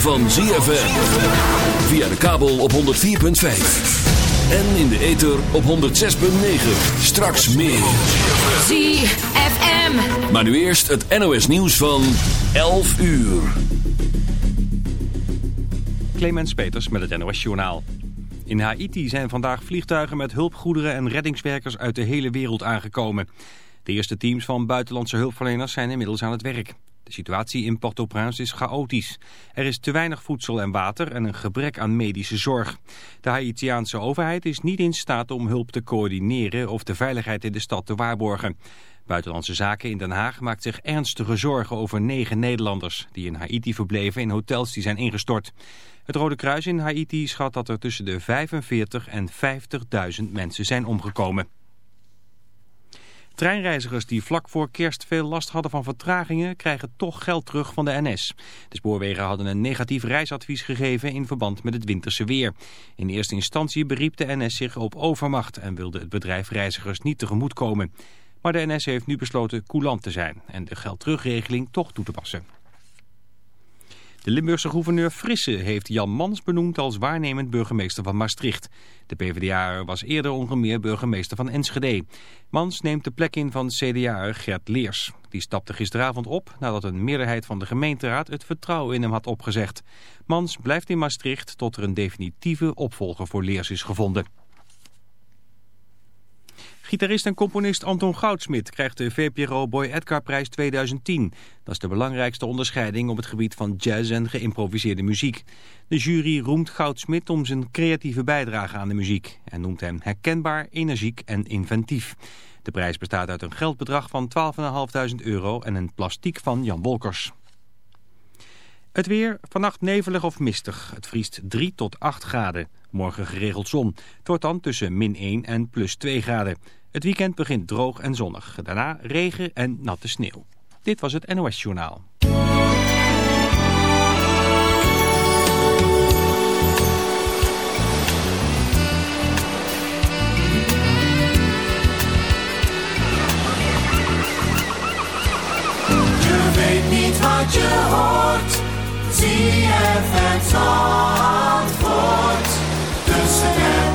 van ZFM. Via de kabel op 104.5. En in de ether op 106.9. Straks meer. ZFM. Maar nu eerst het NOS nieuws van 11 uur. Clemens Peters met het NOS Journaal. In Haiti zijn vandaag vliegtuigen met hulpgoederen en reddingswerkers uit de hele wereld aangekomen. De eerste teams van buitenlandse hulpverleners zijn inmiddels aan het werk. De situatie in Port-au-Prince is chaotisch. Er is te weinig voedsel en water en een gebrek aan medische zorg. De Haitiaanse overheid is niet in staat om hulp te coördineren of de veiligheid in de stad te waarborgen. Buitenlandse Zaken in Den Haag maakt zich ernstige zorgen over negen Nederlanders... die in Haiti verbleven in hotels die zijn ingestort. Het Rode Kruis in Haiti schat dat er tussen de 45 en 50.000 mensen zijn omgekomen. Treinreizigers die vlak voor kerst veel last hadden van vertragingen krijgen toch geld terug van de NS. De spoorwegen hadden een negatief reisadvies gegeven in verband met het winterse weer. In eerste instantie beriep de NS zich op overmacht en wilde het bedrijf reizigers niet tegemoetkomen. Maar de NS heeft nu besloten coulant te zijn en de geldterugregeling toch toe te passen. De Limburgse gouverneur Frisse heeft Jan Mans benoemd als waarnemend burgemeester van Maastricht. De PvdA was eerder onder meer burgemeester van Enschede. Mans neemt de plek in van CDA Gert Leers. Die stapte gisteravond op nadat een meerderheid van de gemeenteraad het vertrouwen in hem had opgezegd. Mans blijft in Maastricht tot er een definitieve opvolger voor Leers is gevonden. Gitarist en componist Anton Goudsmit krijgt de VPRO Boy Edgar prijs 2010. Dat is de belangrijkste onderscheiding op het gebied van jazz en geïmproviseerde muziek. De jury roemt Goudsmit om zijn creatieve bijdrage aan de muziek en noemt hem herkenbaar, energiek en inventief. De prijs bestaat uit een geldbedrag van 12.500 euro en een plastiek van Jan Wolkers. Het weer, vannacht nevelig of mistig. Het vriest 3 tot 8 graden. Morgen geregeld zon. Het wordt dan tussen min 1 en plus 2 graden. Het weekend begint droog en zonnig. Daarna regen en natte sneeuw. Dit was het NOS Journaal. Je weet niet wat je hoort. Zie het antwoord. Tussen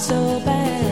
so bad.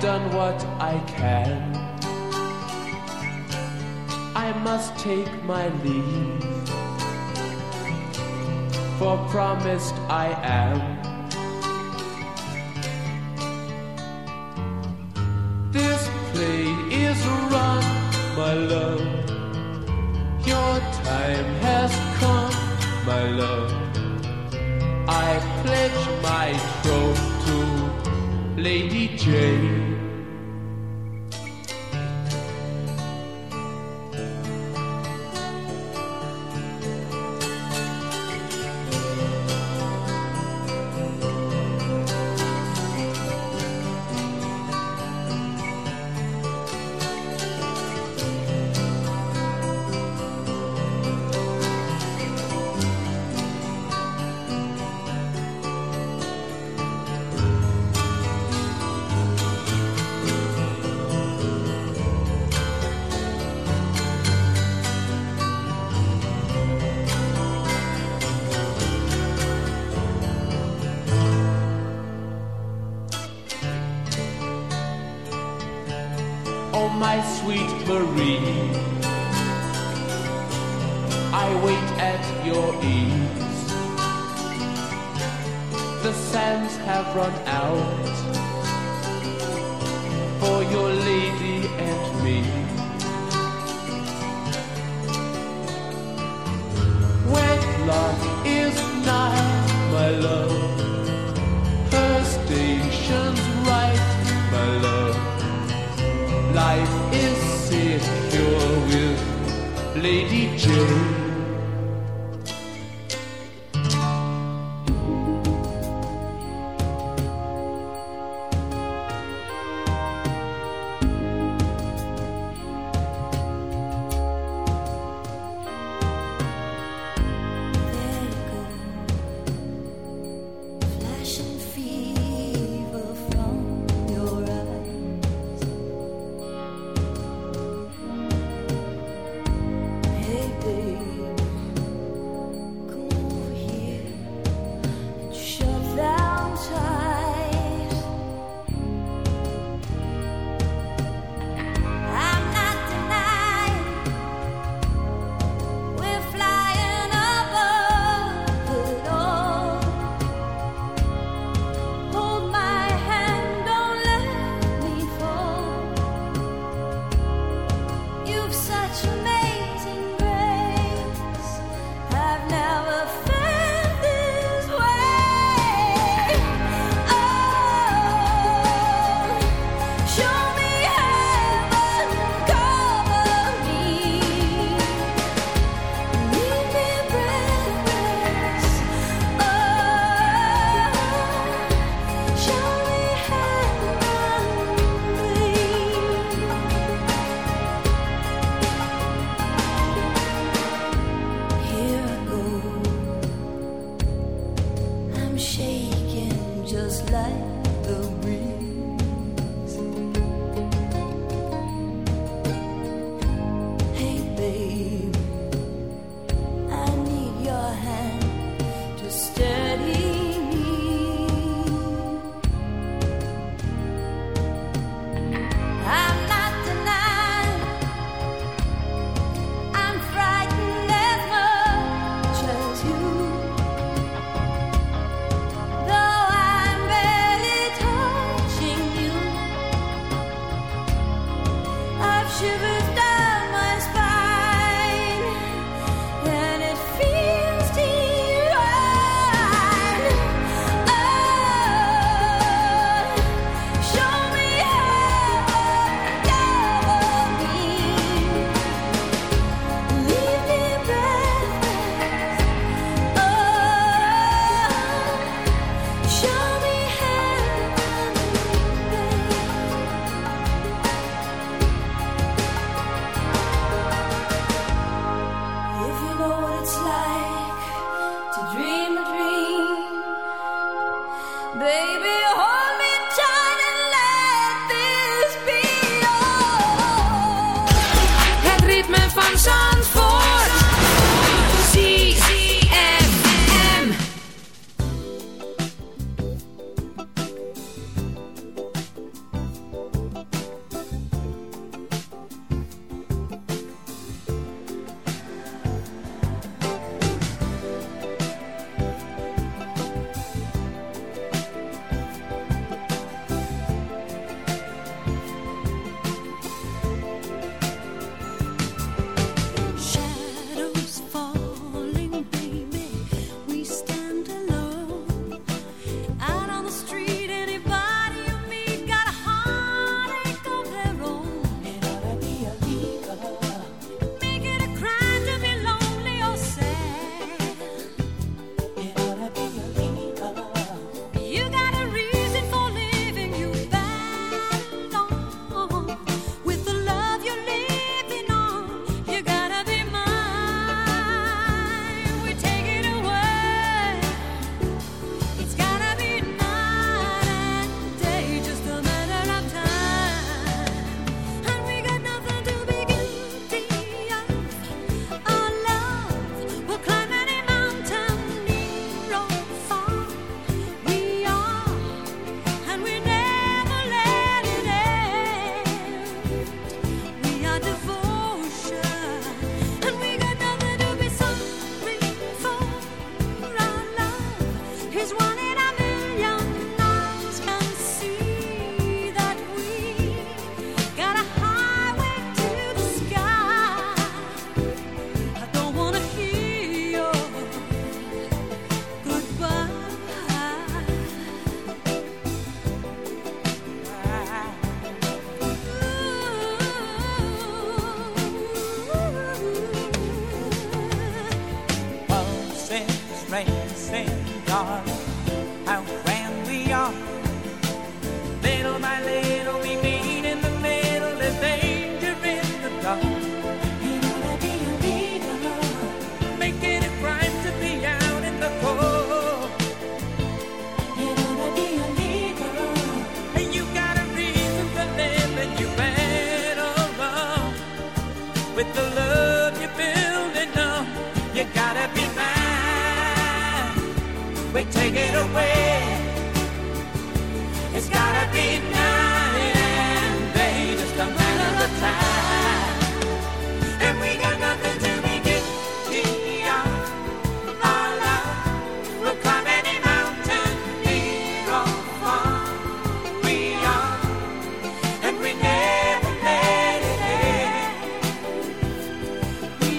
done what I can. I must take my leave, for promised I am. This play is run, my love. Your time has come, my love. I pledge my troth to Lady Jane.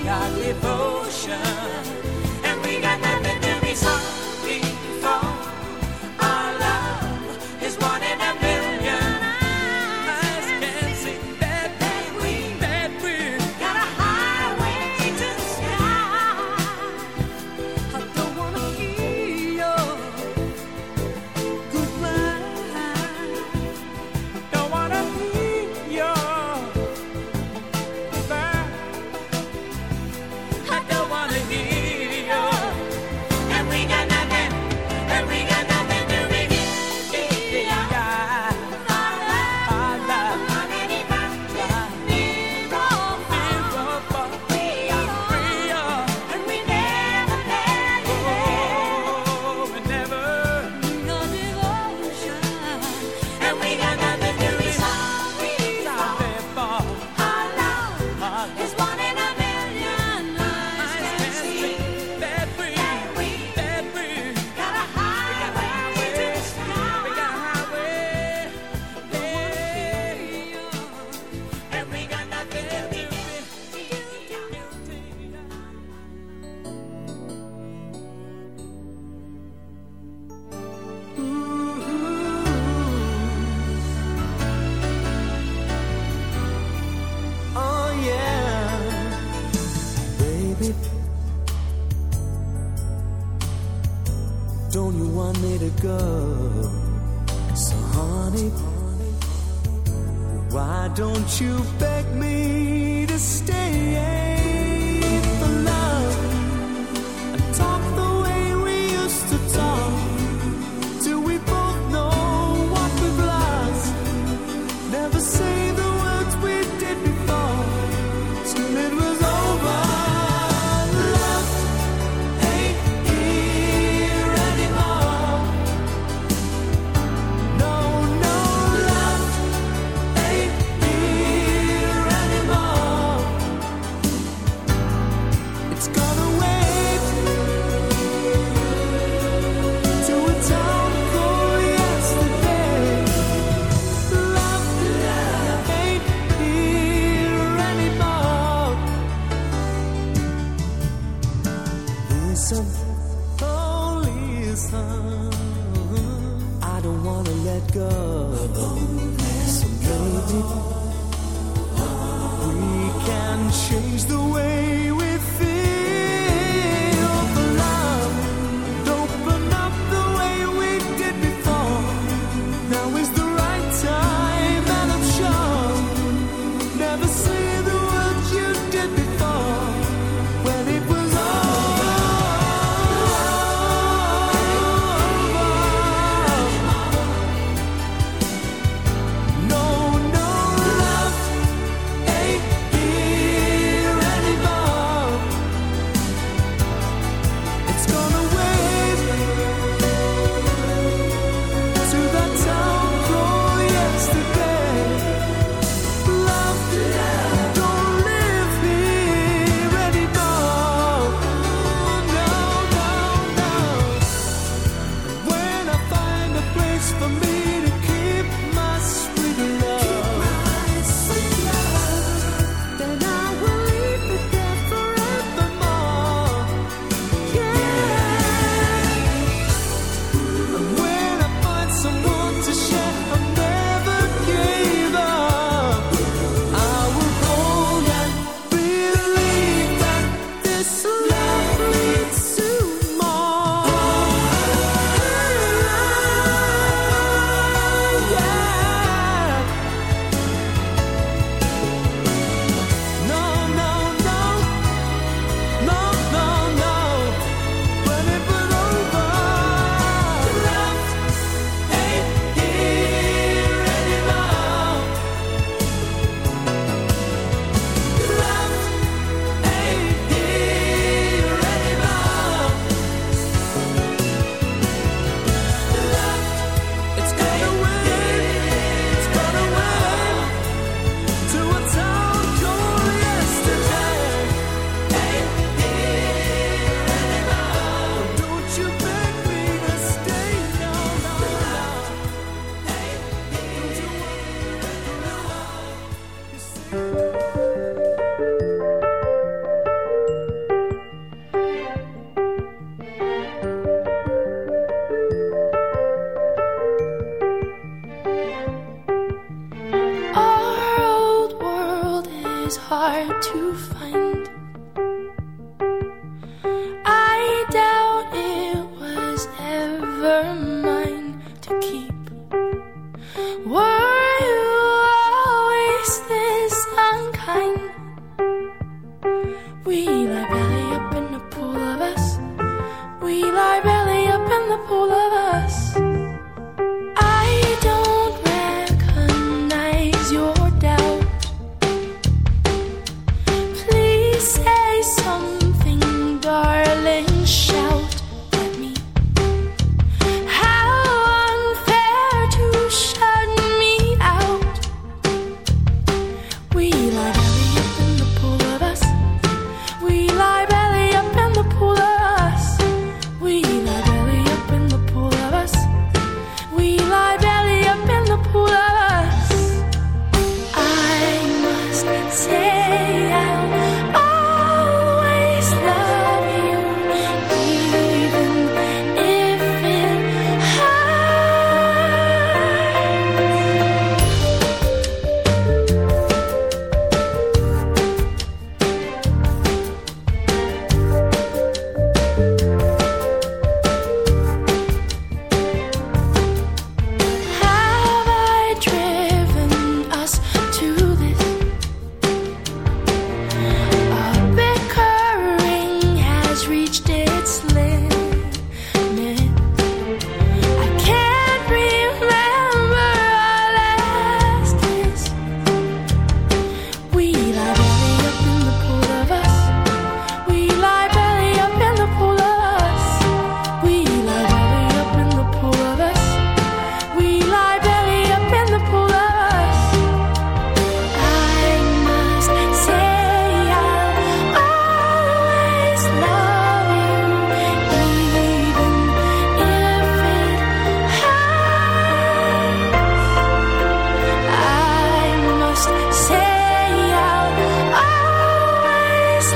our devotion.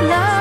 Love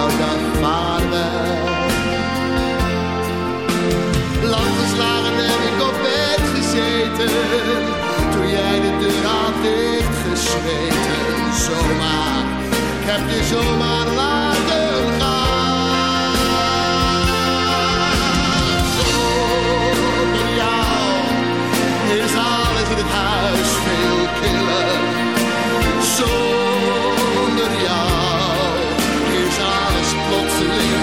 nou dan vaarwel. Lang geslagen heb ik op bed gezeten. Toen jij de deur had dichtgesmeten. Zomaar, ik heb je zomaar laten gaan. Zonder jou is alles in het huis veel killer. Zonder jou alles plotseling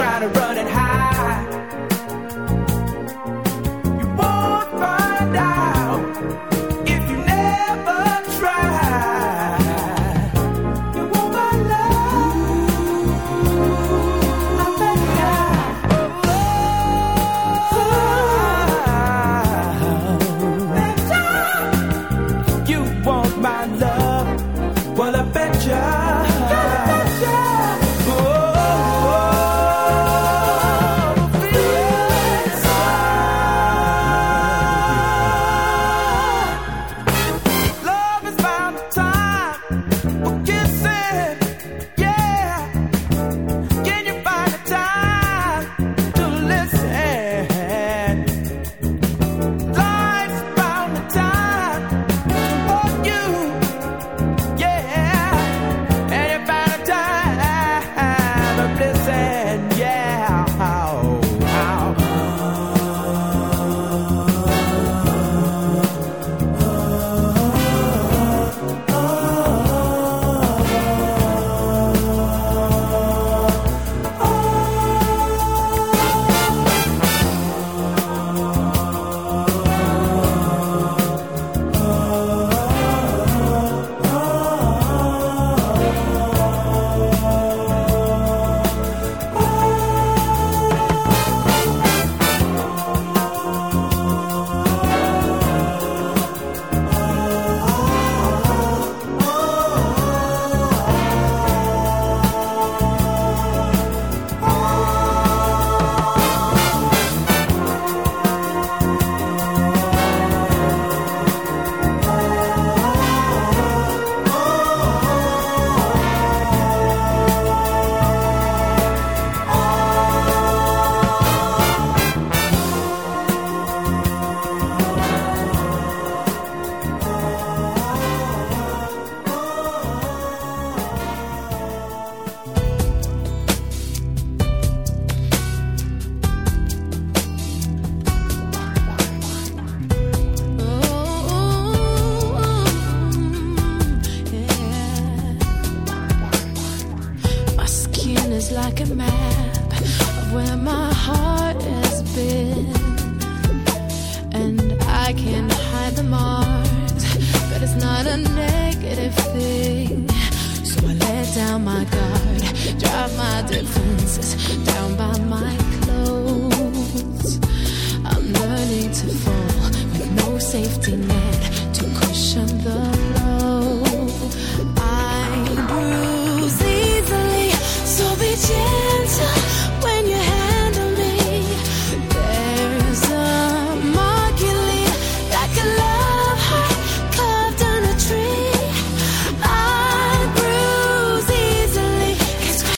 try to